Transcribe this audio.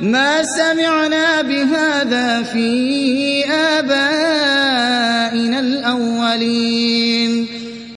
ما سمعنا بهذا في آبائنا الأولين.